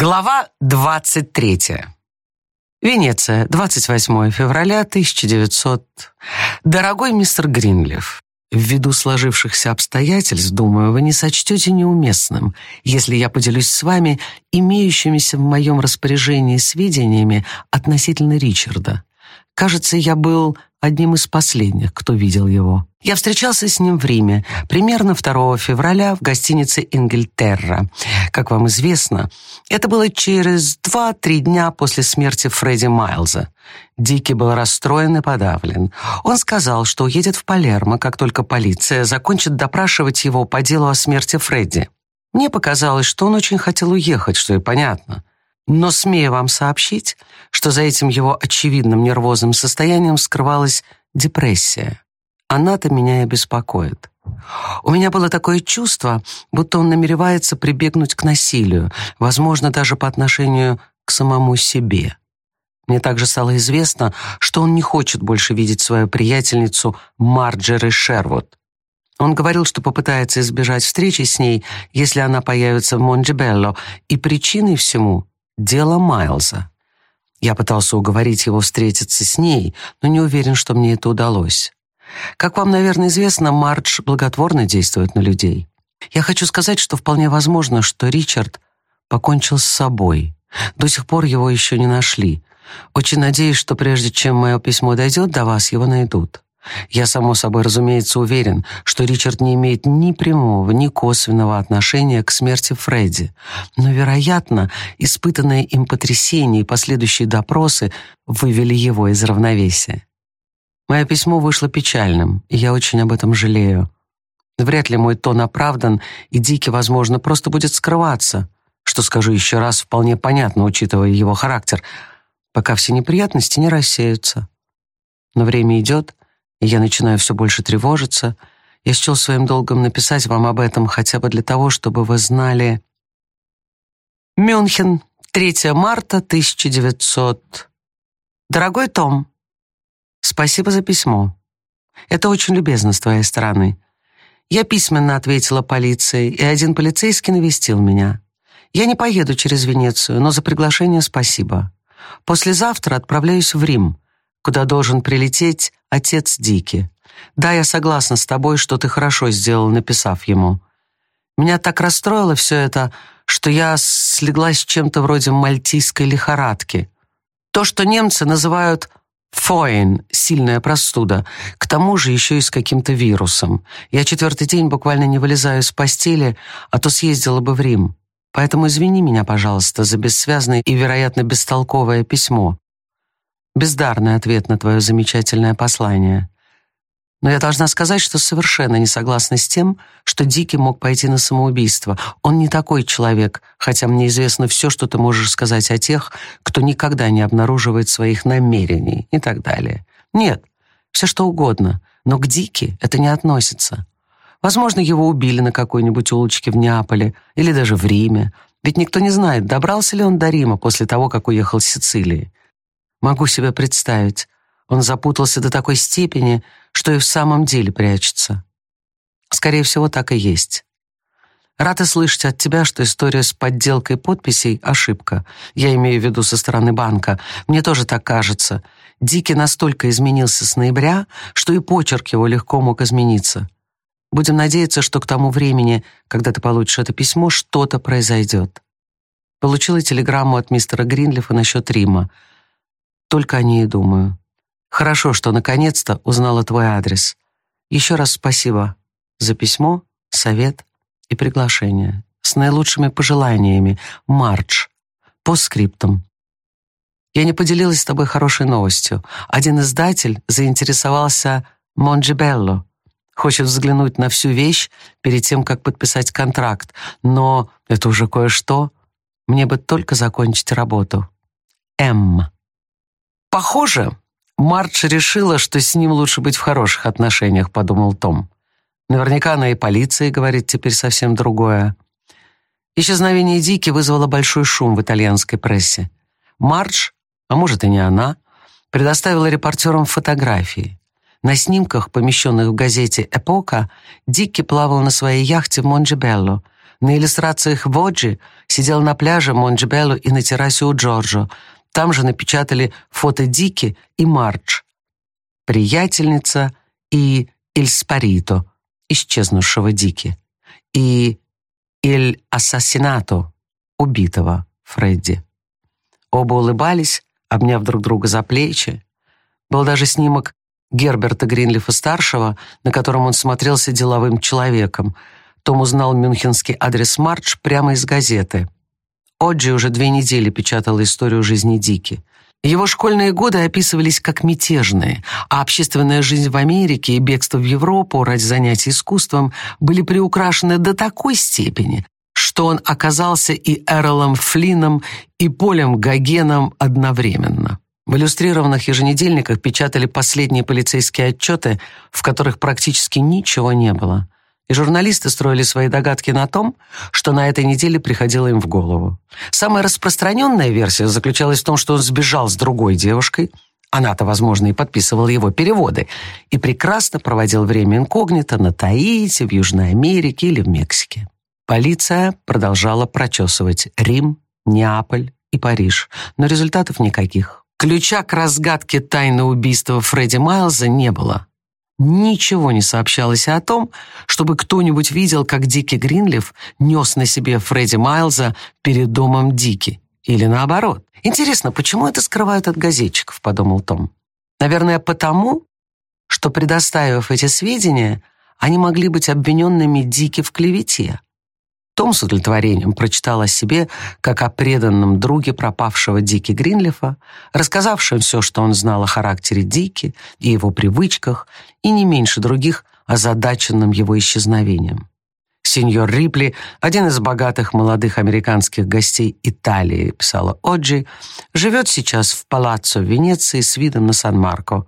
Глава 23. Венеция, 28 февраля 1900. Дорогой мистер Гринлиф, ввиду сложившихся обстоятельств, думаю, вы не сочтете неуместным, если я поделюсь с вами имеющимися в моем распоряжении сведениями относительно Ричарда. Кажется, я был одним из последних, кто видел его. Я встречался с ним в Риме, примерно 2 февраля в гостинице «Ингельтерра». Как вам известно, это было через 2-3 дня после смерти Фредди Майлза. Дики был расстроен и подавлен. Он сказал, что уедет в Палермо, как только полиция закончит допрашивать его по делу о смерти Фредди. Мне показалось, что он очень хотел уехать, что и понятно. Но смею вам сообщить, что за этим его очевидным нервозным состоянием скрывалась депрессия. Она-то меня и беспокоит. У меня было такое чувство, будто он намеревается прибегнуть к насилию, возможно, даже по отношению к самому себе. Мне также стало известно, что он не хочет больше видеть свою приятельницу Марджери Шервуд. Он говорил, что попытается избежать встречи с ней, если она появится в Монджибелло, и причиной всему дело Майлза. Я пытался уговорить его встретиться с ней, но не уверен, что мне это удалось. Как вам, наверное, известно, Мардж благотворно действует на людей. Я хочу сказать, что вполне возможно, что Ричард покончил с собой. До сих пор его еще не нашли. Очень надеюсь, что прежде чем мое письмо дойдет до вас, его найдут. Я, само собой, разумеется, уверен, что Ричард не имеет ни прямого, ни косвенного отношения к смерти Фредди. Но, вероятно, испытанное им потрясение и последующие допросы вывели его из равновесия. Мое письмо вышло печальным, и я очень об этом жалею. Вряд ли мой тон оправдан, и Дики, возможно, просто будет скрываться, что, скажу еще раз, вполне понятно, учитывая его характер, пока все неприятности не рассеются. Но время идет, и я начинаю все больше тревожиться. Я счел своим долгом написать вам об этом хотя бы для того, чтобы вы знали... Мюнхен, 3 марта 1900. Дорогой Том, спасибо за письмо. Это очень любезно с твоей стороны. Я письменно ответила полиции, и один полицейский навестил меня. Я не поеду через Венецию, но за приглашение спасибо. Послезавтра отправляюсь в Рим, куда должен прилететь отец Дики. Да, я согласна с тобой, что ты хорошо сделал, написав ему. Меня так расстроило все это, что я слеглась чем-то вроде мальтийской лихорадки. То, что немцы называют Фоин, сильная простуда. К тому же еще и с каким-то вирусом. Я четвертый день буквально не вылезаю из постели, а то съездила бы в Рим. Поэтому извини меня, пожалуйста, за бессвязное и, вероятно, бестолковое письмо. Бездарный ответ на твое замечательное послание. Но я должна сказать, что совершенно не согласна с тем, что Дики мог пойти на самоубийство. Он не такой человек, хотя мне известно все, что ты можешь сказать о тех, кто никогда не обнаруживает своих намерений и так далее. Нет, все что угодно, но к Дики это не относится. Возможно, его убили на какой-нибудь улочке в Неаполе или даже в Риме. Ведь никто не знает, добрался ли он до Рима после того, как уехал с Сицилии. Могу себе представить, он запутался до такой степени, что и в самом деле прячется. Скорее всего, так и есть. Рада слышать от тебя, что история с подделкой подписей — ошибка. Я имею в виду со стороны банка. Мне тоже так кажется. Дики настолько изменился с ноября, что и почерк его легко мог измениться. Будем надеяться, что к тому времени, когда ты получишь это письмо, что-то произойдет. Получила телеграмму от мистера Гринлифа насчет Рима. Только о ней и думаю. Хорошо, что наконец-то узнала твой адрес. Еще раз спасибо за письмо, совет и приглашение. С наилучшими пожеланиями. Мардж. По скриптам. Я не поделилась с тобой хорошей новостью. Один издатель заинтересовался Монджибелло. Хочет взглянуть на всю вещь перед тем, как подписать контракт. Но это уже кое-что. Мне бы только закончить работу. М. Похоже, Мардж решила, что с ним лучше быть в хороших отношениях, подумал Том. Наверняка она и полиции говорит теперь совсем другое. Исчезновение Дики вызвало большой шум в итальянской прессе. Мардж, а может и не она, предоставила репортерам фотографии. На снимках, помещенных в газете «Эпока», Дикки плавал на своей яхте в Монджебелло, На иллюстрациях Воджи сидел на пляже Монджбелло и на террасе у Джорджо. Там же напечатали фото Дики и Мардж, приятельница и Иль Спарито, исчезнувшего Дики, и Иль Ассасинато, убитого Фредди. Оба улыбались, обняв друг друга за плечи. Был даже снимок Герберта Гринлифа-старшего, на котором он смотрелся деловым человеком. Том узнал мюнхенский адрес Мардж прямо из газеты. Оджи уже две недели печатала историю жизни Дики. Его школьные годы описывались как мятежные, а общественная жизнь в Америке и бегство в Европу ради занятий искусством были приукрашены до такой степени, что он оказался и Эрлом Флином, и Полем Гогеном одновременно. В иллюстрированных еженедельниках печатали последние полицейские отчеты, в которых практически ничего не было. И журналисты строили свои догадки на том, что на этой неделе приходило им в голову. Самая распространенная версия заключалась в том, что он сбежал с другой девушкой, она-то, возможно, и подписывала его переводы, и прекрасно проводил время инкогнито на Таити, в Южной Америке или в Мексике. Полиция продолжала прочесывать Рим, Неаполь и Париж, но результатов никаких. Ключа к разгадке тайны убийства Фредди Майлза не было. Ничего не сообщалось о том, чтобы кто-нибудь видел, как Дики Гринлиф нес на себе Фредди Майлза перед домом Дики. Или наоборот. Интересно, почему это скрывают от газетчиков, подумал Том. Наверное, потому, что, предоставив эти сведения, они могли быть обвиненными Дики в клевете. Том с удовлетворением прочитал о себе, как о преданном друге пропавшего Дики Гринлифа, рассказавшем все, что он знал о характере Дики и его привычках, и не меньше других озадаченным его исчезновением. Сеньор Рипли, один из богатых молодых американских гостей Италии, писала Оджи, живет сейчас в палаццо в Венеции с видом на Сан-Марко.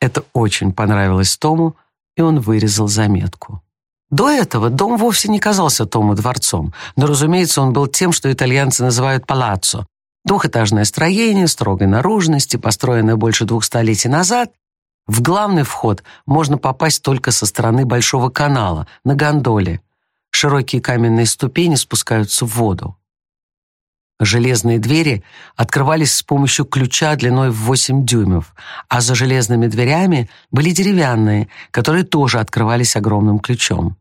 Это очень понравилось Тому, и он вырезал заметку. До этого дом вовсе не казался Тому дворцом, но, разумеется, он был тем, что итальянцы называют палаццо. Двухэтажное строение, строгой наружности, построенное больше двух столетий назад. В главный вход можно попасть только со стороны Большого канала, на гондоле. Широкие каменные ступени спускаются в воду. Железные двери открывались с помощью ключа длиной в 8 дюймов, а за железными дверями были деревянные, которые тоже открывались огромным ключом.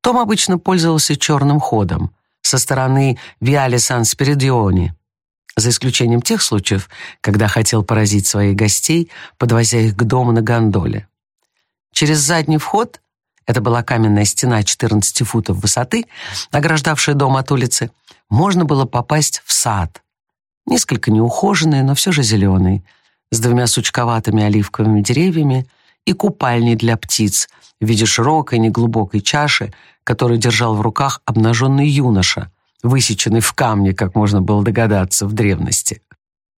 Том обычно пользовался черным ходом со стороны Виале Сан-Спиридиони, за исключением тех случаев, когда хотел поразить своих гостей, подвозя их к дому на гондоле. Через задний вход это была каменная стена 14 футов высоты, ограждавшая дом от улицы, можно было попасть в сад. Несколько неухоженный, но все же зеленый, с двумя сучковатыми оливковыми деревьями и купальней для птиц в виде широкой неглубокой чаши, которую держал в руках обнаженный юноша, высеченный в камне, как можно было догадаться, в древности.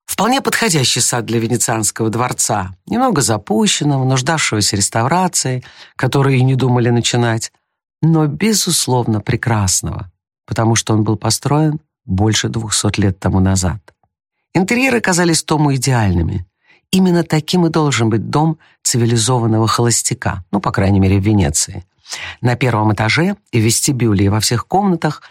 Вполне подходящий сад для венецианского дворца, немного запущенного, нуждавшегося реставрацией, которую и не думали начинать, но, безусловно, прекрасного, потому что он был построен больше двухсот лет тому назад. Интерьеры казались Тому идеальными. Именно таким и должен быть дом цивилизованного холостяка, ну, по крайней мере, в Венеции. На первом этаже и в вестибюле и во всех комнатах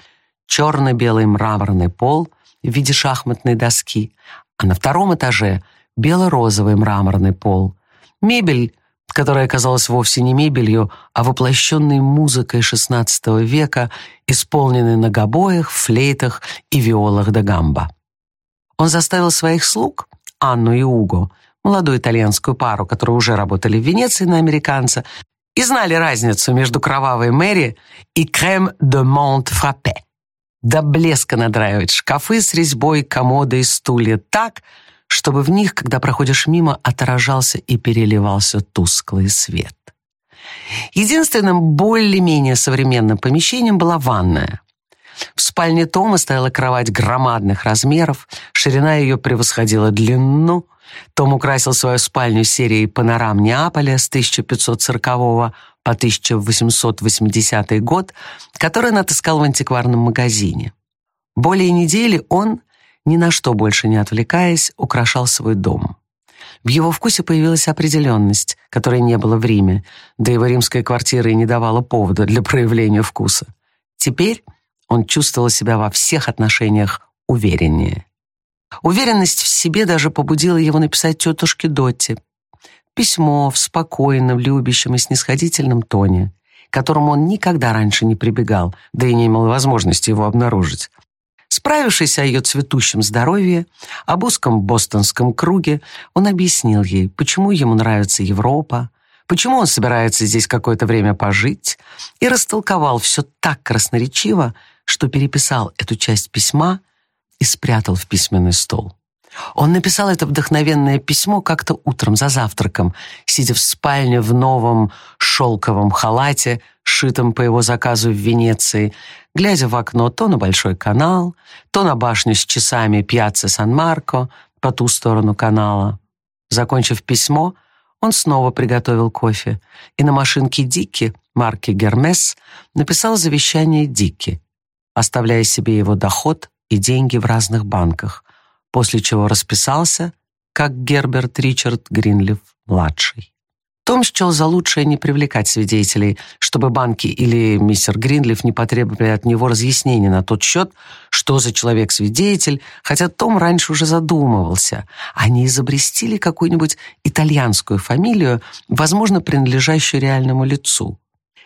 черно-белый мраморный пол в виде шахматной доски, а на втором этаже бело-розовый мраморный пол. Мебель, которая оказалась вовсе не мебелью, а воплощенной музыкой XVI века, исполненной на гобоях, флейтах и виолах да гамба. Он заставил своих слуг, Анну и Уго, молодую итальянскую пару, которые уже работали в Венеции на американца, и знали разницу между кровавой Мэри и крем де Монт Фраппе до блеска надраивать шкафы с резьбой, комоды и стулья так, чтобы в них, когда проходишь мимо, отражался и переливался тусклый свет. Единственным более-менее современным помещением была ванная. В спальне Тома стояла кровать громадных размеров, ширина ее превосходила длину. Том украсил свою спальню серией панорам Неаполя с 1540 по 1880 год, который он отыскал в антикварном магазине. Более недели он, ни на что больше не отвлекаясь, украшал свой дом. В его вкусе появилась определенность, которой не было в Риме, да его римская квартира и не давала повода для проявления вкуса. Теперь он чувствовал себя во всех отношениях увереннее. Уверенность в себе даже побудила его написать тетушке Дотте письмо в спокойном, любящем и снисходительном тоне, которому он никогда раньше не прибегал, да и не имел возможности его обнаружить. Справившись о ее цветущем здоровье, об узком бостонском круге, он объяснил ей, почему ему нравится Европа, почему он собирается здесь какое-то время пожить, и растолковал все так красноречиво, что переписал эту часть письма и спрятал в письменный стол. Он написал это вдохновенное письмо как-то утром за завтраком, сидя в спальне в новом шелковом халате, сшитом по его заказу в Венеции, глядя в окно то на Большой канал, то на башню с часами Пьяцца Сан-Марко по ту сторону канала. Закончив письмо, он снова приготовил кофе и на машинке Дики марки «Гермес» написал завещание Дики, оставляя себе его доход и деньги в разных банках, после чего расписался, как Герберт Ричард Гринлиф-младший. Том счел за лучшее не привлекать свидетелей, чтобы банки или мистер Гринлиф не потребовали от него разъяснений на тот счет, что за человек-свидетель, хотя Том раньше уже задумывался, а не какую-нибудь итальянскую фамилию, возможно, принадлежащую реальному лицу.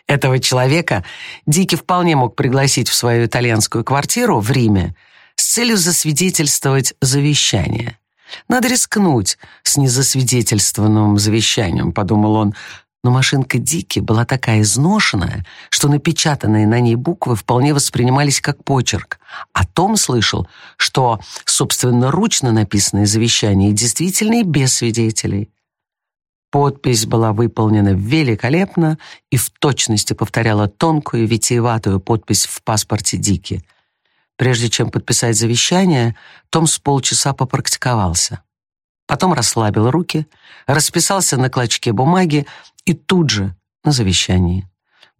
Этого человека Дики вполне мог пригласить в свою итальянскую квартиру в Риме с целью засвидетельствовать завещание. Надо рискнуть с незасвидетельствованным завещанием, подумал он, но машинка Дики была такая изношенная, что напечатанные на ней буквы вполне воспринимались как почерк. А Том слышал, что собственноручно написанное завещание действительно и без свидетелей. Подпись была выполнена великолепно и в точности повторяла тонкую витиеватую подпись в паспорте Дики. Прежде чем подписать завещание, Том с полчаса попрактиковался. Потом расслабил руки, расписался на клочке бумаги и тут же на завещании.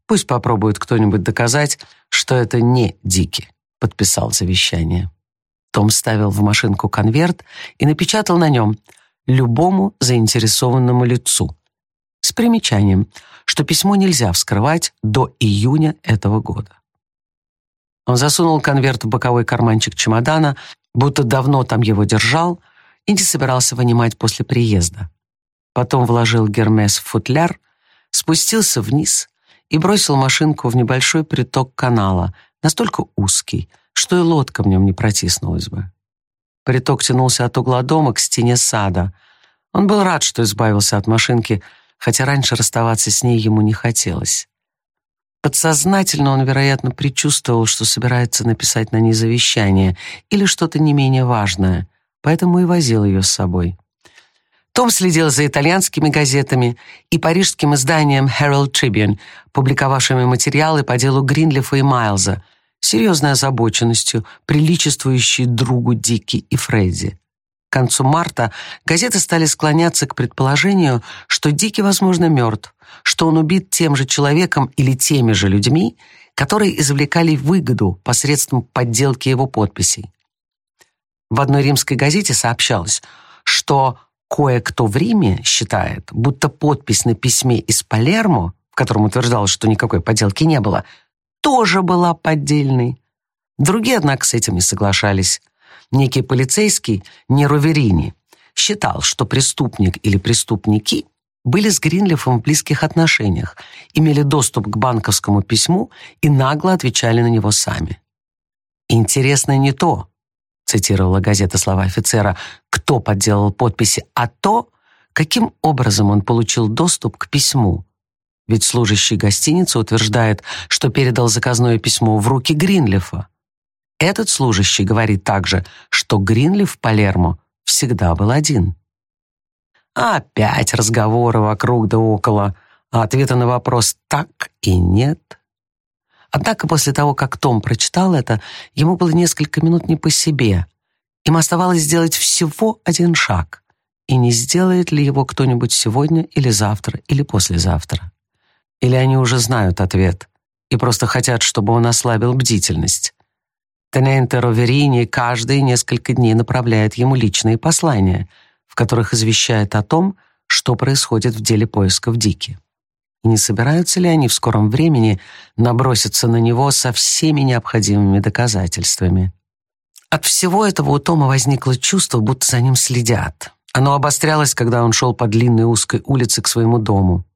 Пусть попробует кто-нибудь доказать, что это не Дики подписал завещание. Том ставил в машинку конверт и напечатал на нем «любому заинтересованному лицу» с примечанием, что письмо нельзя вскрывать до июня этого года. Он засунул конверт в боковой карманчик чемодана, будто давно там его держал и не собирался вынимать после приезда. Потом вложил Гермес в футляр, спустился вниз и бросил машинку в небольшой приток канала, настолько узкий, что и лодка в нем не протиснулась бы. Приток тянулся от угла дома к стене сада. Он был рад, что избавился от машинки, хотя раньше расставаться с ней ему не хотелось. Подсознательно он, вероятно, предчувствовал, что собирается написать на ней завещание или что-то не менее важное, поэтому и возил ее с собой. Том следил за итальянскими газетами и парижским изданием Herald Tribune, публиковавшими материалы по делу Гринлифа и Майлза, серьезной озабоченностью, приличествующей другу Дики и Фредди. К концу марта газеты стали склоняться к предположению, что Дики, возможно, мертв, что он убит тем же человеком или теми же людьми, которые извлекали выгоду посредством подделки его подписей. В одной римской газете сообщалось, что кое-кто в Риме считает, будто подпись на письме из Палермо, в котором утверждалось, что никакой подделки не было, тоже была поддельной. Другие, однако, с этим не соглашались. Некий полицейский, Нероверини, считал, что преступник или преступники были с Гринлифом в близких отношениях, имели доступ к банковскому письму и нагло отвечали на него сами. «Интересно не то», — цитировала газета слова офицера, «кто подделал подписи, а то, каким образом он получил доступ к письму. Ведь служащий гостиницы утверждает, что передал заказное письмо в руки Гринлифа. Этот служащий говорит также, что Гринлиф в Палермо всегда был один. Опять разговоры вокруг да около, а ответа на вопрос «так» и «нет». Однако после того, как Том прочитал это, ему было несколько минут не по себе. Им оставалось сделать всего один шаг. И не сделает ли его кто-нибудь сегодня или завтра или послезавтра? Или они уже знают ответ и просто хотят, чтобы он ослабил бдительность? Тененте Роверини каждые несколько дней направляет ему личные послания — в которых извещает о том, что происходит в деле поисков Дики. И не собираются ли они в скором времени наброситься на него со всеми необходимыми доказательствами? От всего этого у Тома возникло чувство, будто за ним следят. Оно обострялось, когда он шел по длинной узкой улице к своему дому.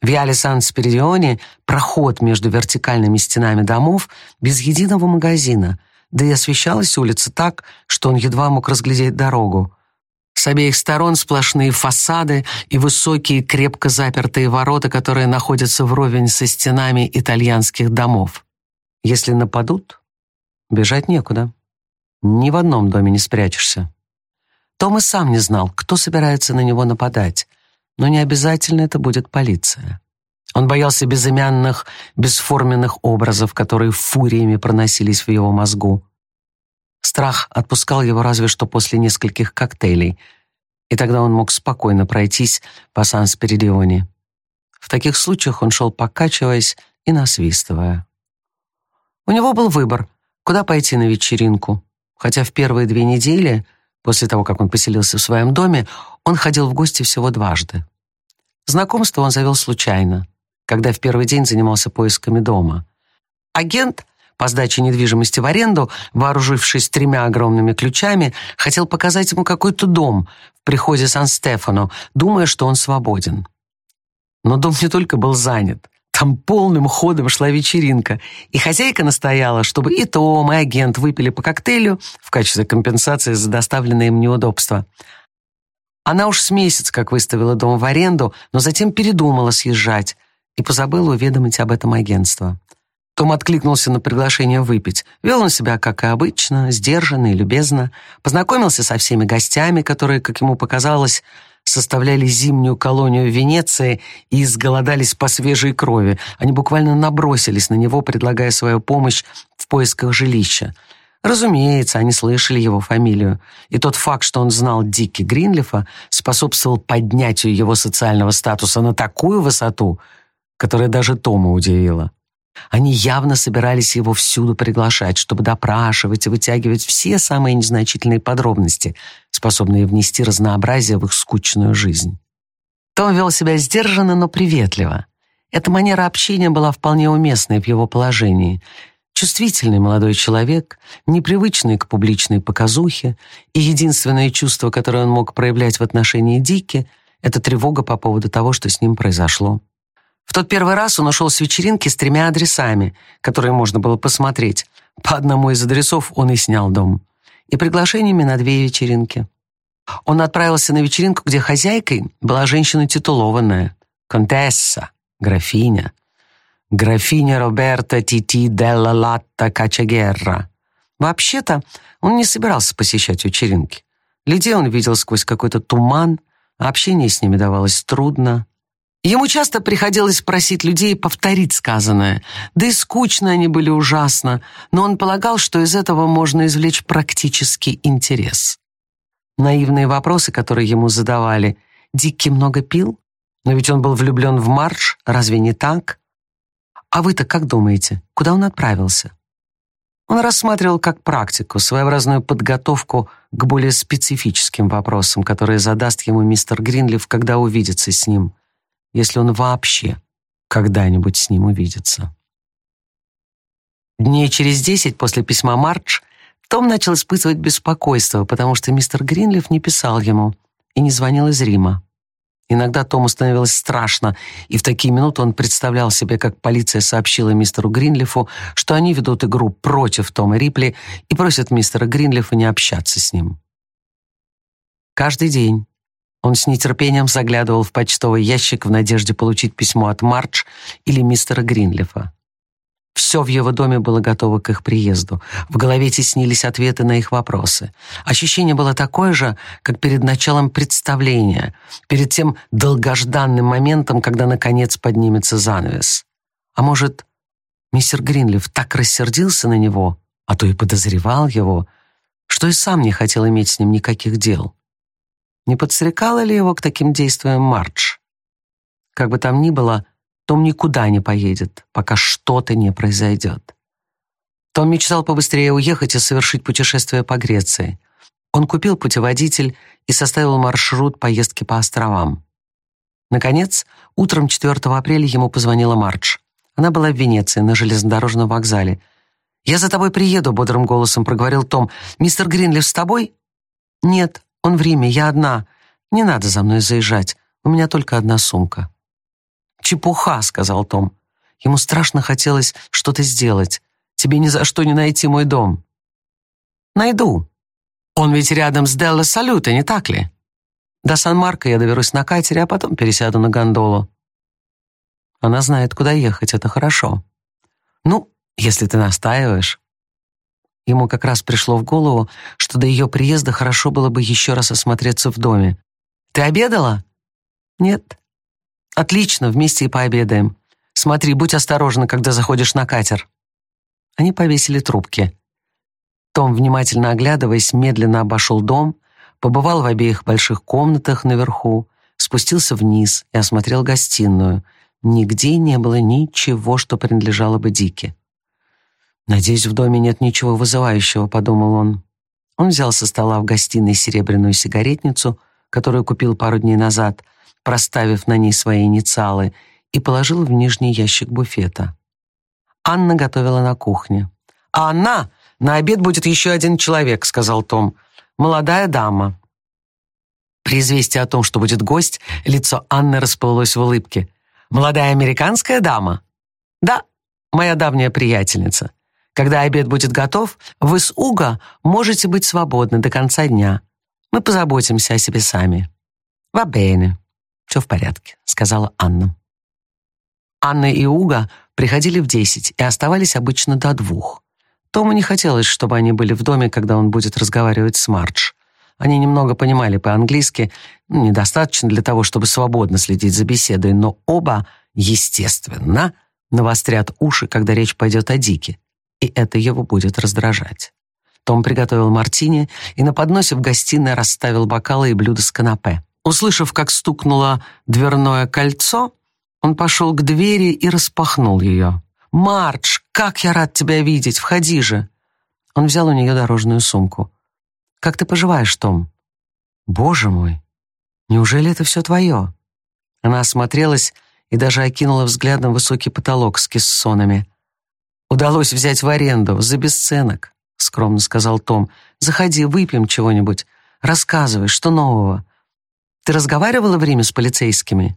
В Яле Сан-Спиридионе проход между вертикальными стенами домов без единого магазина, да и освещалась улица так, что он едва мог разглядеть дорогу. С обеих сторон сплошные фасады и высокие крепко запертые ворота, которые находятся вровень со стенами итальянских домов. Если нападут, бежать некуда. Ни в одном доме не спрячешься. Том и сам не знал, кто собирается на него нападать, но не обязательно это будет полиция. Он боялся безымянных, бесформенных образов, которые фуриями проносились в его мозгу. Страх отпускал его разве что после нескольких коктейлей, и тогда он мог спокойно пройтись по Сан-Спиридионе. В таких случаях он шел покачиваясь и насвистывая. У него был выбор, куда пойти на вечеринку хотя в первые две недели, после того, как он поселился в своем доме, он ходил в гости всего дважды. Знакомство он завел случайно, когда в первый день занимался поисками дома. Агент по сдаче недвижимости в аренду, вооружившись тремя огромными ключами, хотел показать ему какой-то дом в приходе Сан-Стефано, думая, что он свободен. Но дом не только был занят, там полным ходом шла вечеринка, и хозяйка настояла, чтобы и Том, и агент выпили по коктейлю в качестве компенсации за доставленные им неудобства. Она уж с месяц как выставила дом в аренду, но затем передумала съезжать и позабыла уведомить об этом агентство. Том откликнулся на приглашение выпить. Вел он себя, как и обычно, сдержанно и любезно. Познакомился со всеми гостями, которые, как ему показалось, составляли зимнюю колонию Венеции и изголодались по свежей крови. Они буквально набросились на него, предлагая свою помощь в поисках жилища. Разумеется, они слышали его фамилию, и тот факт, что он знал Дикки Гринлифа, способствовал поднятию его социального статуса на такую высоту, которая даже Тома удивила. Они явно собирались его всюду приглашать, чтобы допрашивать и вытягивать все самые незначительные подробности, способные внести разнообразие в их скучную жизнь. Том вел себя сдержанно, но приветливо. Эта манера общения была вполне уместной в его положении. Чувствительный молодой человек, непривычный к публичной показухе, и единственное чувство, которое он мог проявлять в отношении Дики, это тревога по поводу того, что с ним произошло. В тот первый раз он ушел с вечеринки с тремя адресами, которые можно было посмотреть. По одному из адресов он и снял дом. И приглашениями на две вечеринки. Он отправился на вечеринку, где хозяйкой была женщина титулованная. Контесса, графиня. Графиня Роберта Тити Делла Латта Качагерра. Вообще-то он не собирался посещать вечеринки. Людей он видел сквозь какой-то туман, а общение с ними давалось трудно. Ему часто приходилось просить людей повторить сказанное, да и скучно они были ужасно, но он полагал, что из этого можно извлечь практический интерес. Наивные вопросы, которые ему задавали. Дикки много пил? Но ведь он был влюблен в Марш, разве не так? А вы-то как думаете, куда он отправился? Он рассматривал как практику, своеобразную подготовку к более специфическим вопросам, которые задаст ему мистер Гринлиф, когда увидится с ним если он вообще когда-нибудь с ним увидится. Дней через десять после письма Мардж том начал испытывать беспокойство, потому что мистер Гринлиф не писал ему и не звонил из Рима. Иногда Тому становилось страшно, и в такие минуты он представлял себе, как полиция сообщила мистеру Гринлифу, что они ведут игру против Тома Рипли и просят мистера Гринлифа не общаться с ним. Каждый день он с нетерпением заглядывал в почтовый ящик в надежде получить письмо от Мардж или мистера Гринлифа. Все в его доме было готово к их приезду. В голове теснились ответы на их вопросы. Ощущение было такое же, как перед началом представления, перед тем долгожданным моментом, когда, наконец, поднимется занавес. А может, мистер Гринлиф так рассердился на него, а то и подозревал его, что и сам не хотел иметь с ним никаких дел. Не подстрекала ли его к таким действиям Мардж? Как бы там ни было, том никуда не поедет, пока что-то не произойдет. Том мечтал побыстрее уехать и совершить путешествие по Греции. Он купил путеводитель и составил маршрут поездки по островам. Наконец, утром 4 апреля ему позвонила Мардж. Она была в Венеции, на железнодорожном вокзале. «Я за тобой приеду», — бодрым голосом проговорил Том. «Мистер Гринлиф с тобой?» «Нет, он в Риме, я одна. Не надо за мной заезжать, у меня только одна сумка». «Чепуха», — сказал Том. Ему страшно хотелось что-то сделать. «Тебе ни за что не найти мой дом». «Найду. Он ведь рядом с Делла Салюта, не так ли?» До Сан-Марко я доберусь на катере, а потом пересяду на гондолу. Она знает, куда ехать, это хорошо. Ну, если ты настаиваешь. Ему как раз пришло в голову, что до ее приезда хорошо было бы еще раз осмотреться в доме. Ты обедала? Нет. Отлично, вместе и пообедаем. Смотри, будь осторожна, когда заходишь на катер. Они повесили трубки. Том, внимательно оглядываясь, медленно обошел дом, побывал в обеих больших комнатах наверху, спустился вниз и осмотрел гостиную. Нигде не было ничего, что принадлежало бы Дике. «Надеюсь, в доме нет ничего вызывающего», — подумал он. Он взял со стола в гостиной серебряную сигаретницу, которую купил пару дней назад, проставив на ней свои инициалы, и положил в нижний ящик буфета. Анна готовила на кухне. «Анна, на обед будет еще один человек», — сказал Том. «Молодая дама». При известии о том, что будет гость, лицо Анны расплылось в улыбке. «Молодая американская дама?» «Да, моя давняя приятельница. Когда обед будет готов, вы с Уго можете быть свободны до конца дня. Мы позаботимся о себе сами». «Вабейне». «Все в порядке», — сказала Анна. Анна и Уго приходили в десять и оставались обычно до двух. Тому не хотелось, чтобы они были в доме, когда он будет разговаривать с Мардж. Они немного понимали по-английски, ну, недостаточно для того, чтобы свободно следить за беседой, но оба, естественно, навострят уши, когда речь пойдет о Дике, и это его будет раздражать. Том приготовил мартини и на подносе в гостиной расставил бокалы и блюда с канапе. Услышав, как стукнуло дверное кольцо, он пошел к двери и распахнул ее. «Мардж, как я рад тебя видеть! Входи же!» Он взял у нее дорожную сумку. «Как ты поживаешь, Том?» «Боже мой! Неужели это все твое?» Она осмотрелась и даже окинула взглядом высокий потолок с кессонами. «Удалось взять в аренду, за бесценок», — скромно сказал Том. «Заходи, выпьем чего-нибудь. Рассказывай, что нового. Ты разговаривала в Риме с полицейскими?»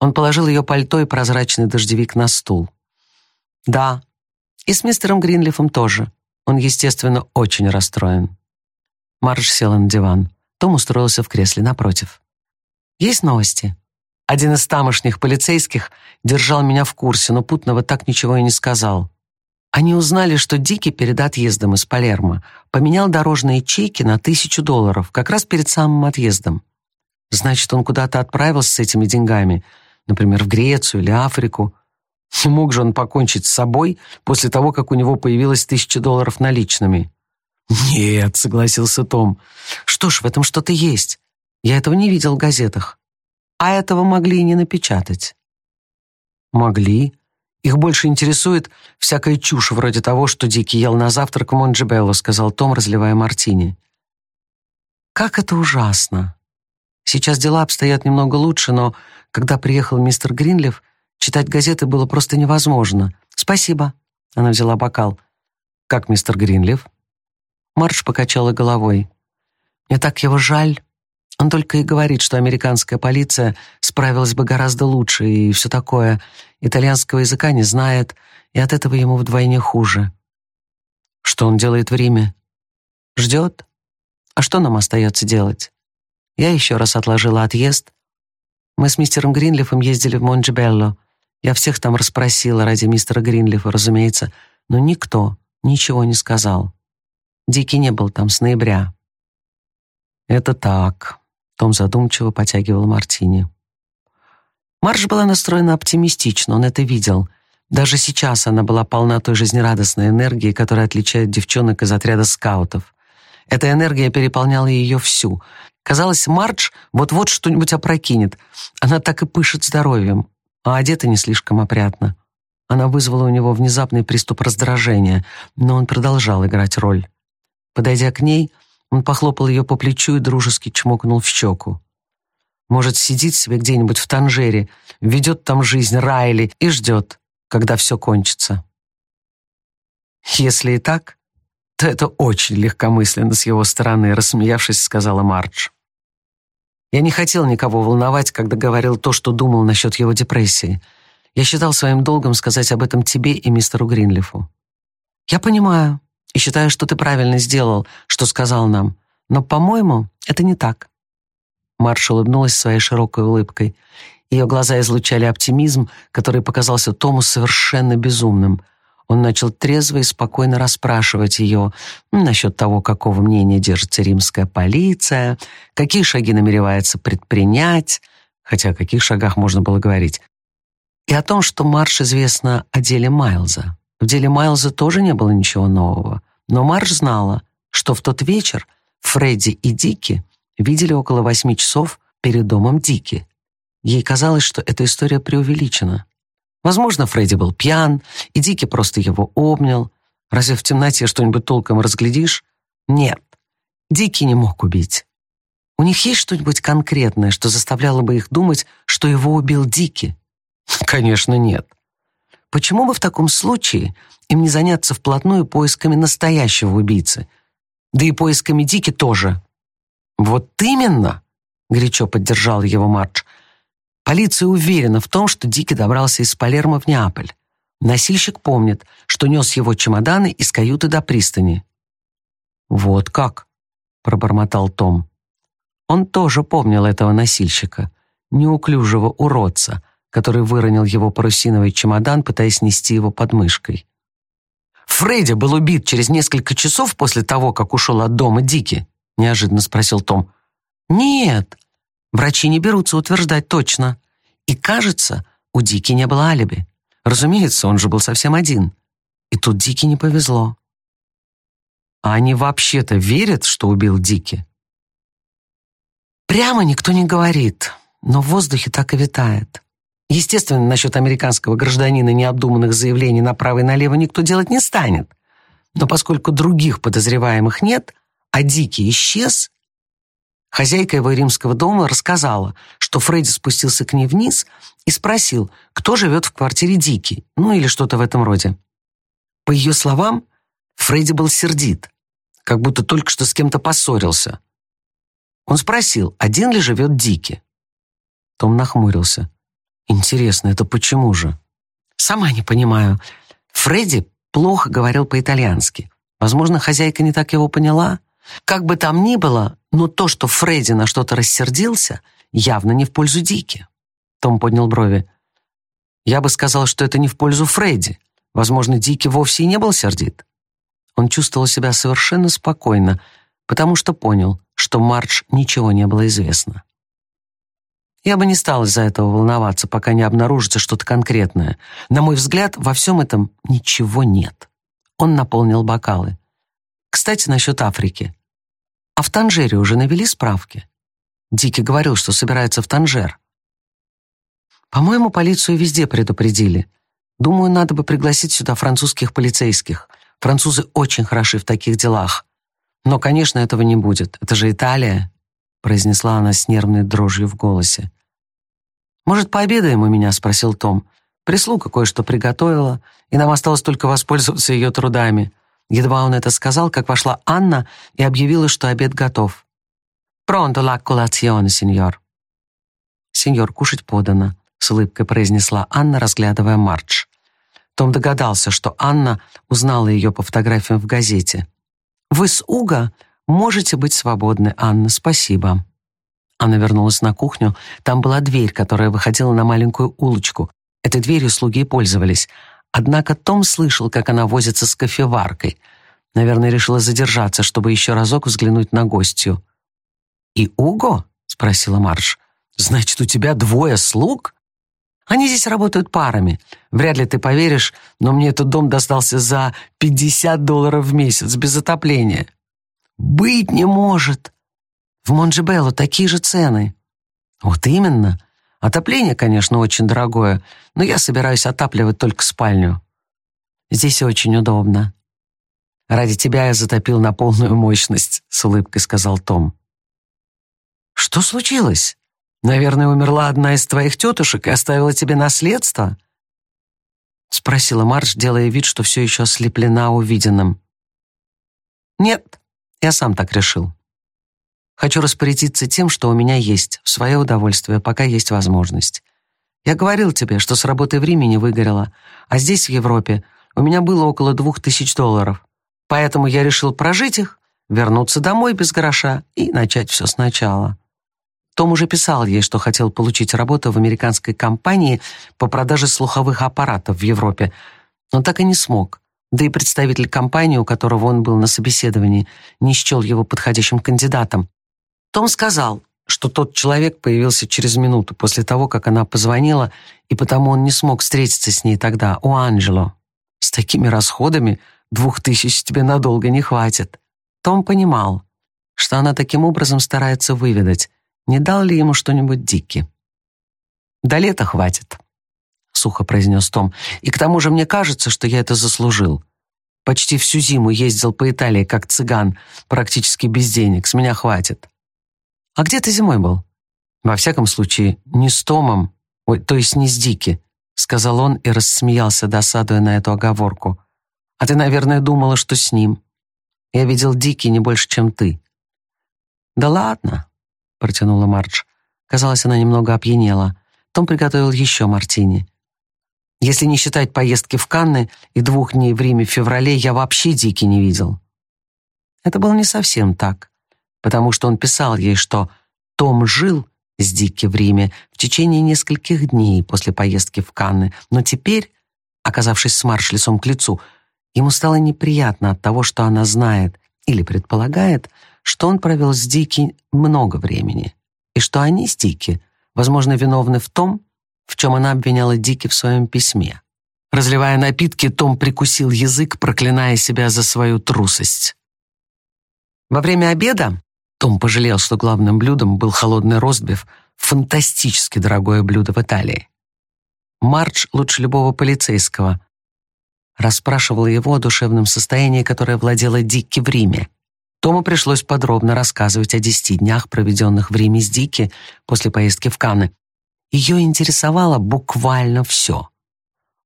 Он положил ее пальто и прозрачный дождевик на стул. «Да, и с мистером Гринлифом тоже. Он, естественно, очень расстроен». Марш села на диван. Том устроился в кресле напротив. «Есть новости?» Один из тамошних полицейских держал меня в курсе, но Путного так ничего и не сказал. Они узнали, что Дики перед отъездом из Палермо поменял дорожные чеки на тысячу долларов, как раз перед самым отъездом. Значит, он куда-то отправился с этими деньгами, например, в Грецию или Африку. Не мог же он покончить с собой после того, как у него появилось тысяча долларов наличными. «Нет», — согласился Том. «Что ж, в этом что-то есть. Я этого не видел в газетах. А этого могли и не напечатать». «Могли. Их больше интересует всякая чушь вроде того, что Дикий ел на завтрак в Монджебелло», — сказал Том, разливая мартини. «Как это ужасно! Сейчас дела обстоят немного лучше, но когда приехал мистер Гринлиф, читать газеты было просто невозможно. «Спасибо», — она взяла бокал. «Как мистер Гринлиф?» Марш покачала головой. «Мне так его жаль. Он только и говорит, что американская полиция справилась бы гораздо лучше и все такое. Итальянского языка не знает, и от этого ему вдвойне хуже. Что он делает в Риме? Ждет? А что нам остается делать? Я еще раз отложила отъезд. Мы с мистером Гринлифом ездили в Монджебелло. Я всех там расспросила ради мистера Гринлифа, разумеется, но никто ничего не сказал. Дикий не был там с ноября. «Это так», — Том задумчиво потягивал мартини. Марш была настроена оптимистично, он это видел. Даже сейчас она была полна той жизнерадостной энергии, которая отличает девчонок из отряда скаутов. Эта энергия переполняла ее всю. Казалось, Мардж вот-вот что-нибудь опрокинет. Она так и пышет здоровьем, а одета не слишком опрятно. Она вызвала у него внезапный приступ раздражения, но он продолжал играть роль. Подойдя к ней, он похлопал ее по плечу и дружески чмокнул в щеку. Может, сидит себе где-нибудь в Танжере, ведет там жизнь Райли и ждет, когда все кончится. Если и так, то это очень легкомысленно с его стороны, рассмеявшись, сказала Мардж. Я не хотел никого волновать, когда говорил то, что думал насчет его депрессии. Я считал своим долгом сказать об этом тебе и мистеру Гринлифу. Я понимаю и считаю, что ты правильно сделал, что сказал нам, но, по-моему, это не так. Марш улыбнулась своей широкой улыбкой. Ее глаза излучали оптимизм, который показался Тому совершенно безумным. Он начал трезво и спокойно расспрашивать ее насчет того, какого мнения держится римская полиция, какие шаги намеревается предпринять, хотя о каких шагах можно было говорить, и о том, что Марш известно о деле Майлза. В деле Майлза тоже не было ничего нового, но Марш знала, что в тот вечер Фредди и Дики видели около восьми часов перед домом Дики. Ей казалось, что эта история преувеличена. Возможно, Фредди был пьян, и Дики просто его обнял. Разве в темноте что-нибудь толком разглядишь? Нет, Дики не мог убить. У них есть что-нибудь конкретное, что заставляло бы их думать, что его убил Дики? Конечно, нет. Почему бы в таком случае им не заняться вплотную поисками настоящего убийцы? Да и поисками Дики тоже. Вот именно, горячо поддержал его Мардж, Полиция уверена в том, что Дики добрался из Палермо в Неаполь. Носильщик помнит, что нес его чемоданы из каюты до пристани. «Вот как?» — пробормотал Том. Он тоже помнил этого носильщика, неуклюжего уродца, который выронил его парусиновый чемодан, пытаясь нести его под мышкой. «Фредди был убит через несколько часов после того, как ушел от дома Дики?» — неожиданно спросил Том. «Нет, Врачи не берутся утверждать точно. И кажется, у Дики не было алиби. Разумеется, он же был совсем один. И тут Дики не повезло. А они вообще-то верят, что убил Дики? Прямо никто не говорит, но в воздухе так и витает. Естественно, насчет американского гражданина необдуманных заявлений направо и налево никто делать не станет. Но поскольку других подозреваемых нет, а Дики исчез, Хозяйка его римского дома рассказала, что Фредди спустился к ней вниз и спросил, кто живет в квартире Дики, ну или что-то в этом роде. По ее словам, Фредди был сердит, как будто только что с кем-то поссорился. Он спросил, один ли живет Дики. Том нахмурился. «Интересно, это почему же?» «Сама не понимаю. Фредди плохо говорил по-итальянски. Возможно, хозяйка не так его поняла?» Как бы там ни было, но то, что Фредди на что-то рассердился, явно не в пользу Дики. Том поднял брови. Я бы сказал, что это не в пользу Фредди. Возможно, Дики вовсе и не был сердит. Он чувствовал себя совершенно спокойно, потому что понял, что Мардж ничего не было известно. Я бы не стал из-за этого волноваться, пока не обнаружится что-то конкретное. На мой взгляд, во всем этом ничего нет. Он наполнил бокалы. Кстати, насчет Африки. А в Танжере уже навели справки? Дики говорил, что собирается в Танжер. По-моему, полицию везде предупредили. Думаю, надо бы пригласить сюда французских полицейских. Французы очень хороши в таких делах. Но, конечно, этого не будет. Это же Италия, произнесла она с нервной дрожью в голосе. Может, пообедаем у меня, спросил Том. Прислуга кое-что приготовила, и нам осталось только воспользоваться ее трудами. Едва он это сказал, как вошла Анна и объявила, что обед готов. «Пронто ла колационе, сеньор». «Сеньор, кушать подано», — с улыбкой произнесла Анна, разглядывая Мардж. Том догадался, что Анна узнала ее по фотографиям в газете. «Вы с Уга можете быть свободны, Анна, спасибо». Анна вернулась на кухню. Там была дверь, которая выходила на маленькую улочку. Этой дверью слуги пользовались — Однако Том слышал, как она возится с кофеваркой. Наверное, решила задержаться, чтобы еще разок взглянуть на гостью. «И Уго?» — спросила Марш. «Значит, у тебя двое слуг?» «Они здесь работают парами. Вряд ли ты поверишь, но мне этот дом достался за 50 долларов в месяц, без отопления». «Быть не может!» «В Монджебелло такие же цены». «Вот именно. Отопление, конечно, очень дорогое, но я собираюсь отапливать только спальню. Здесь очень удобно. Ради тебя я затопил на полную мощность, с улыбкой сказал Том. Что случилось? Наверное, умерла одна из твоих тетушек и оставила тебе наследство?» Спросила Марш, делая вид, что все еще ослеплена увиденным. «Нет, я сам так решил. Хочу распорядиться тем, что у меня есть, в свое удовольствие, пока есть возможность. Я говорил тебе, что с работы в Риме не выгорело, а здесь, в Европе, у меня было около двух тысяч долларов. Поэтому я решил прожить их, вернуться домой без гроша и начать все сначала. Том уже писал ей, что хотел получить работу в американской компании по продаже слуховых аппаратов в Европе, но так и не смог. Да и представитель компании, у которого он был на собеседовании, не счел его подходящим кандидатом. Том сказал, что тот человек появился через минуту после того, как она позвонила, и потому он не смог встретиться с ней тогда, у Анджело. С такими расходами двух тысяч тебе надолго не хватит. Том понимал, что она таким образом старается выведать, не дал ли ему что-нибудь Дикки. «До лета хватит», — сухо произнес Том. «И к тому же мне кажется, что я это заслужил. Почти всю зиму ездил по Италии как цыган, практически без денег. С меня хватит». «А где ты зимой был?» «Во всяком случае, не с Томом, ой, то есть не с Дики», — сказал он и рассмеялся, досадуя на эту оговорку. «А ты, наверное, думала, что с ним. Я видел Дики не больше, чем ты». «Да ладно», — протянула Мардж. Казалось, она немного опьянела. Том приготовил еще мартини. «Если не считать поездки в Канны и двух дней в Риме в феврале, я вообще Дики не видел». Это было не совсем так потому что он писал ей, что Том жил с Дикки в Риме в течение нескольких дней после поездки в Канны, но теперь, оказавшись с Марш лицом к лицу, ему стало неприятно от того, что она знает или предполагает, что он провел с Дикки много времени, и что они с Дикки, возможно, виновны в том, в чем она обвиняла Дики в своем письме. Разливая напитки, Том прикусил язык, проклиная себя за свою трусость. Во время обеда том пожалел, что главным блюдом был холодный ростбиф, фантастически дорогое блюдо в Италии. Мардж лучше любого полицейского. Расспрашивала его о душевном состоянии, которое владело Дикки в Риме. Тому пришлось подробно рассказывать о десяти днях, проведенных в Риме с Дикки после поездки в Канны. Ее интересовало буквально все.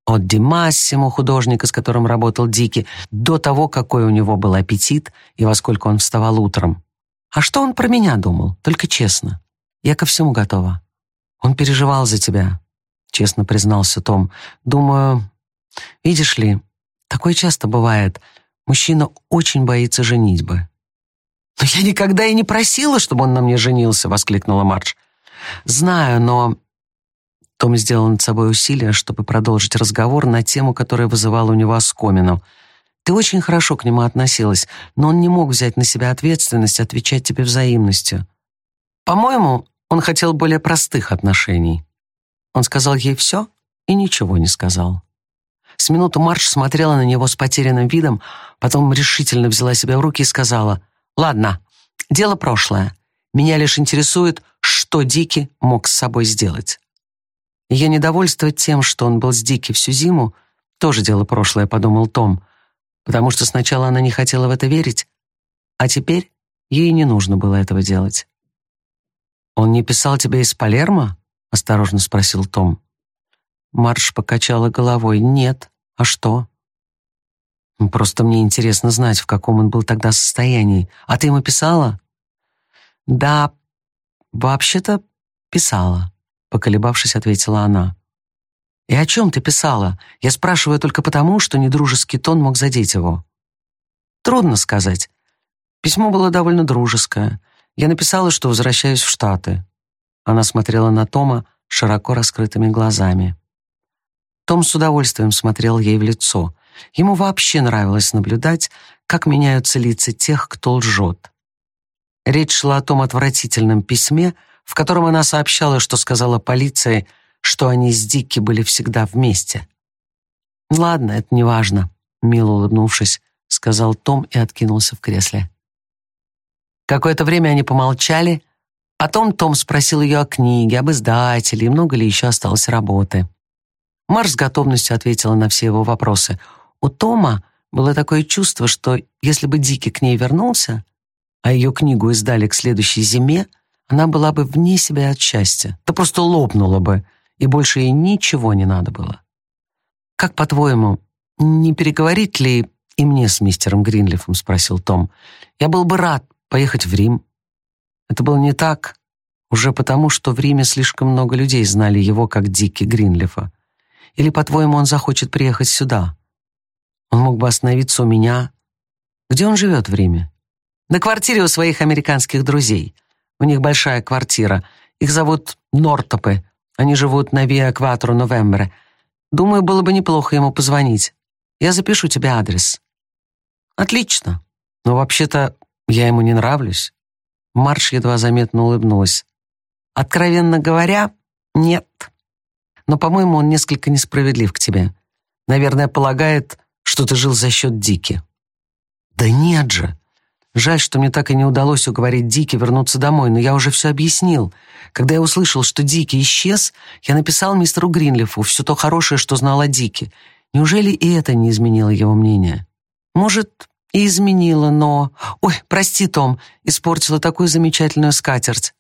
От Ди Массимо, художника, с которым работал Дики, до того, какой у него был аппетит и во сколько он вставал утром. А что он про меня думал? Только честно. Я ко всему готова. Он переживал за тебя, честно признался Том. Думаю, видишь ли, такое часто бывает. Мужчина очень боится женитьбы. «Но я никогда и не просила, чтобы он на мне женился!» — воскликнула Мардж. «Знаю, но...» Том сделал над собой усилие, чтобы продолжить разговор на тему, которая вызывала у него оскомину — ты очень хорошо к нему относилась, но он не мог взять на себя ответственность отвечать тебе взаимностью. По-моему, он хотел более простых отношений. Он сказал ей все и ничего не сказал. С минуту Марш смотрела на него с потерянным видом, потом решительно взяла себя в руки и сказала, «Ладно, дело прошлое. Меня лишь интересует, что Дики мог с собой сделать». Ее недовольство тем, что он был с Дики всю зиму, тоже дело прошлое, подумал Том, потому что сначала она не хотела в это верить, а теперь ей не нужно было этого делать. «Он не писал тебе из Палермо?» — осторожно спросил Том. Марш покачала головой. «Нет. А что?» «Просто мне интересно знать, в каком он был тогда состоянии. А ты ему писала?» «Да, вообще-то писала», — поколебавшись, ответила она. «И о чем ты писала? Я спрашиваю только потому, что недружеский тон мог задеть его». «Трудно сказать. Письмо было довольно дружеское. Я написала, что возвращаюсь в Штаты». Она смотрела на Тома широко раскрытыми глазами. Том с удовольствием смотрел ей в лицо. Ему вообще нравилось наблюдать, как меняются лица тех, кто лжет. Речь шла о том отвратительном письме, в котором она сообщала, что сказала полиции — что они с Дикки были всегда вместе. «Ладно, это не важно», — мило улыбнувшись, сказал Том и откинулся в кресле. Какое-то время они помолчали, потом Том спросил ее о книге, об издателе и много ли еще осталось работы. Марш с готовностью ответила на все его вопросы. У Тома было такое чувство, что если бы Дики к ней вернулся, а ее книгу издали к следующей зиме, она была бы вне себя от счастья. Да просто лопнула бы, и больше ей ничего не надо было. «Как, по-твоему, не переговорить ли и мне с мистером Гринлифом?» — спросил Том. «Я был бы рад поехать в Рим». Это было не так, уже потому, что в Риме слишком много людей знали его как Дики Гринлифа. Или, по-твоему, он захочет приехать сюда? Он мог бы остановиться у меня. Где он живет в Риме? На квартире у своих американских друзей. У них большая квартира. Их зовут Нортопы. Они живут на Виа Кватро Новембре. Думаю, было бы неплохо ему позвонить. Я запишу тебе адрес». «Отлично. Но вообще-то я ему не нравлюсь». Марш едва заметно улыбнулась. «Откровенно говоря, нет. Но, по-моему, он несколько несправедлив к тебе. Наверное, полагает, что ты жил за счет Дики». «Да нет же. Жаль, что мне так и не удалось уговорить Дики вернуться домой, но я уже все объяснил. Когда я услышал, что Дики исчез, я написал мистеру Гринлифу все то хорошее, что знал о Дике. Неужели и это не изменило его мнение? Может, и изменило, но... Ой, прости, Том, испортила такую замечательную скатерть.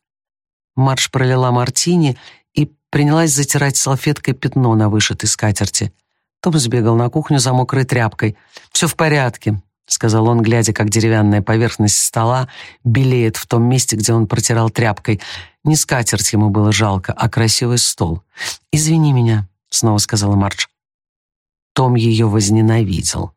Марш пролила мартини и принялась затирать салфеткой пятно на вышитой скатерти. Том сбегал на кухню за мокрой тряпкой. «Все в порядке. — сказал он, глядя, как деревянная поверхность стола белеет в том месте, где он протирал тряпкой. Не скатерть ему было жалко, а красивый стол. «Извини меня», — снова сказала Мардж. Том ее возненавидел.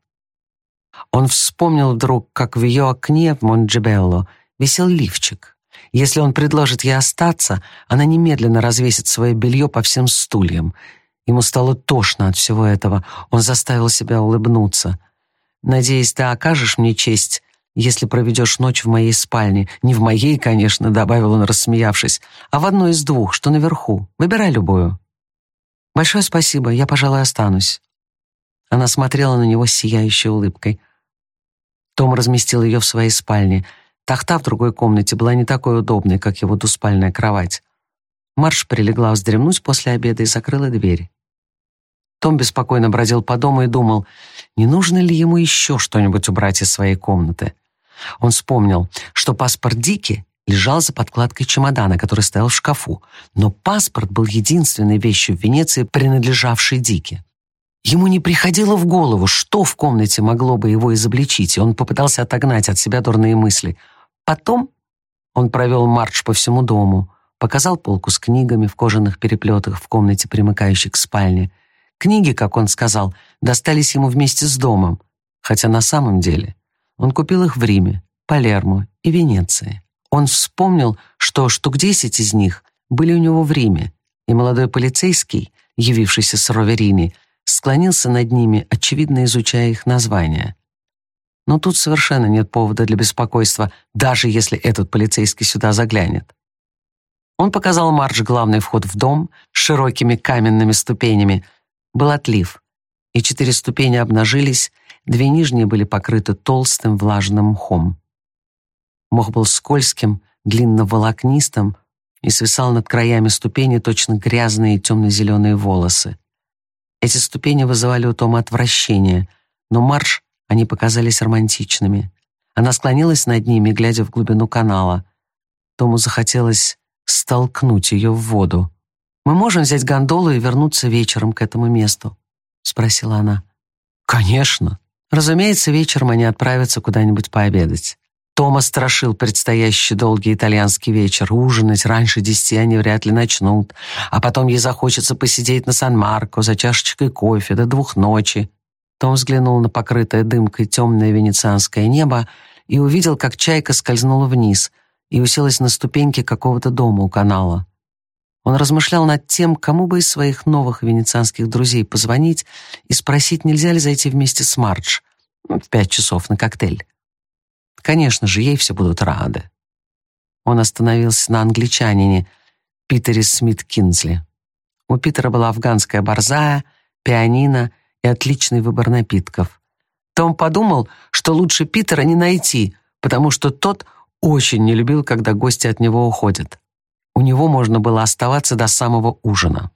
Он вспомнил вдруг, как в ее окне в Монджебелло висел лифчик. Если он предложит ей остаться, она немедленно развесит свое белье по всем стульям. Ему стало тошно от всего этого. Он заставил себя улыбнуться — Надеюсь, ты окажешь мне честь, если проведешь ночь в моей спальне. Не в моей, конечно, добавил он, рассмеявшись, а в одной из двух, что наверху. Выбирай любую. Большое спасибо, я, пожалуй, останусь. Она смотрела на него с сияющей улыбкой. Том разместил ее в своей спальне. Тахта в другой комнате была не такой удобной, как его двуспальная кровать. Марш прилегла вздремнуть после обеда и закрыла дверь. Том беспокойно бродил по дому и думал, не нужно ли ему еще что-нибудь убрать из своей комнаты. Он вспомнил, что паспорт Дики лежал за подкладкой чемодана, который стоял в шкафу, но паспорт был единственной вещью в Венеции, принадлежавшей Дике. Ему не приходило в голову, что в комнате могло бы его изобличить, и он попытался отогнать от себя дурные мысли. Потом он провел марш по всему дому, показал полку с книгами в кожаных переплетах в комнате, примыкающей к спальне, Книги, как он сказал, достались ему вместе с домом, хотя на самом деле он купил их в Риме, Палермо и Венеции. Он вспомнил, что штук десять из них были у него в Риме, и молодой полицейский, явившийся с Роверини, склонился над ними, очевидно изучая их названия. Но тут совершенно нет повода для беспокойства, даже если этот полицейский сюда заглянет. Он показал Марш главный вход в дом с широкими каменными ступенями, был отлив, и четыре ступени обнажились, две нижние были покрыты толстым влажным мхом. Мох был скользким, длинно-волокнистым и свисал над краями ступени точно грязные темно-зеленые волосы. Эти ступени вызывали у Тома отвращение, но марш они показались романтичными. Она склонилась над ними, глядя в глубину канала. Тому захотелось столкнуть ее в воду. Мы можем взять гондолу и вернуться вечером к этому месту?» — спросила она. «Конечно. Разумеется, вечером они отправятся куда-нибудь пообедать. Тома страшил предстоящий долгий итальянский вечер. Ужинать раньше десяти они вряд ли начнут. А потом ей захочется посидеть на Сан-Марко за чашечкой кофе до двух ночи. Том взглянул на покрытое дымкой темное венецианское небо и увидел, как чайка скользнула вниз и уселась на ступеньки какого-то дома у канала. Он размышлял над тем, кому бы из своих новых венецианских друзей позвонить и спросить, нельзя ли зайти вместе с Мардж в пять часов на коктейль. Конечно же, ей все будут рады. Он остановился на англичанине Питере Смит Кинзли. У Питера была афганская борзая, пианино и отличный выбор напитков. Том подумал, что лучше Питера не найти, потому что тот очень не любил, когда гости от него уходят у него можно было оставаться до самого ужина.